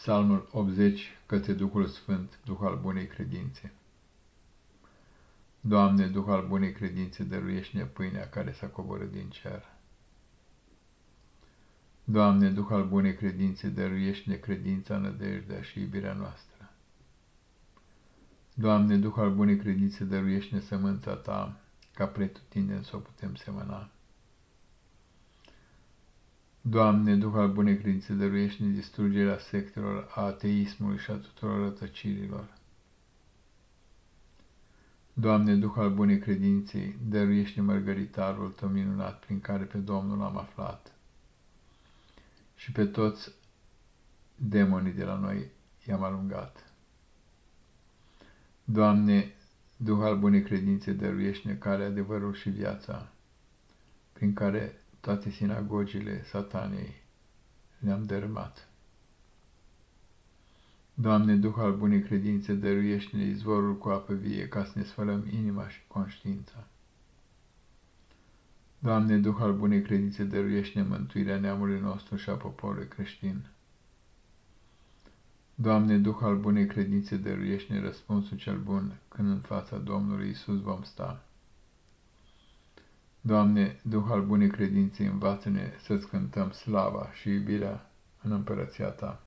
Psalmul 80 către Duhul Sfânt, Duh al bunei credințe. Doamne, Duh al bunei credințe, dăruiește-ne pâinea care s-a coborât din cer. Doamne, Duh al bunei credințe, dăruiește-ne credința, nădejdea și iubirea noastră. Doamne, Duh al bunei credințe, dăruiește-ne sămânța Ta, ca pretutindeni să o putem semăna. Doamne, Duh al bunei credințe, dăruiește-ne distrugerea sectelor, a ateismului și a tuturor rătăcirilor. Doamne, Duh al bunei credinței, dăruiește mărgăritarul Tău minunat, prin care pe Domnul am aflat. Și pe toți demonii de la noi i-am alungat. Doamne, Duh al bunei credințe, dăruiește-ne calea, adevărul și viața, prin care toate sinagogile satanei le-am dărâmat. Doamne, Duh al bunei credințe, dăruiește-ne izvorul cu apă vie, ca să ne sfălăm inima și conștiința. Doamne, Duh al bunei credințe, dăruiește-ne mântuirea neamului nostru și a poporului creștin. Doamne, Duh al bunei credințe, dăruiește-ne răspunsul cel bun când în fața Domnului Isus vom sta. Doamne, Duh al bunei credințe, învață-ne să-ți cântăm slava și iubirea în împărăția Ta.